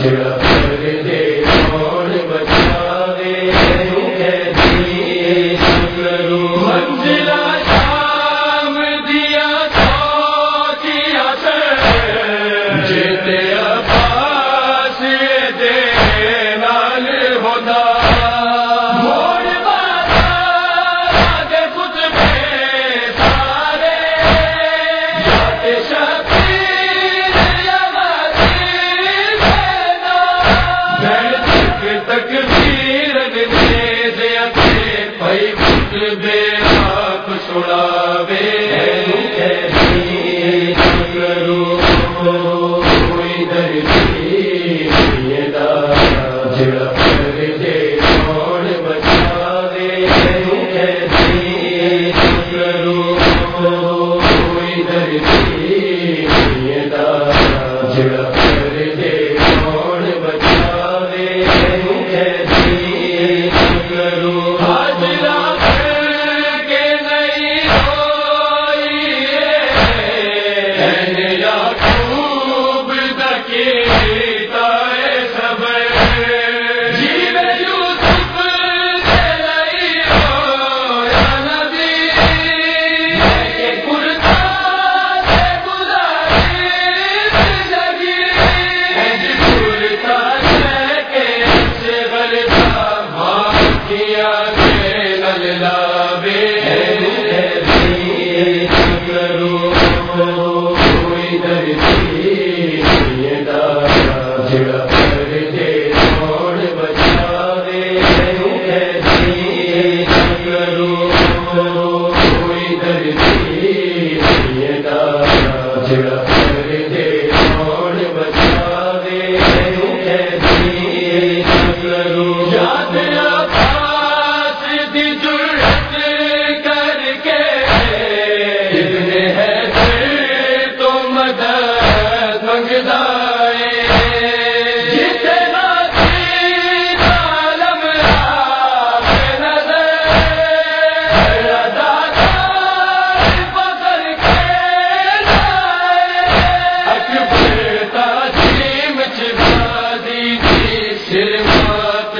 Yeah. کرو۔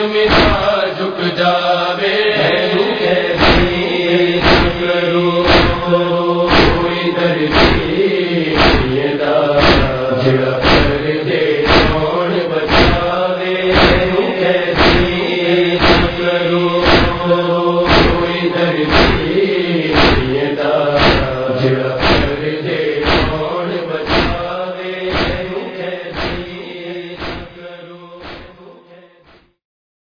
میں جھک جاوے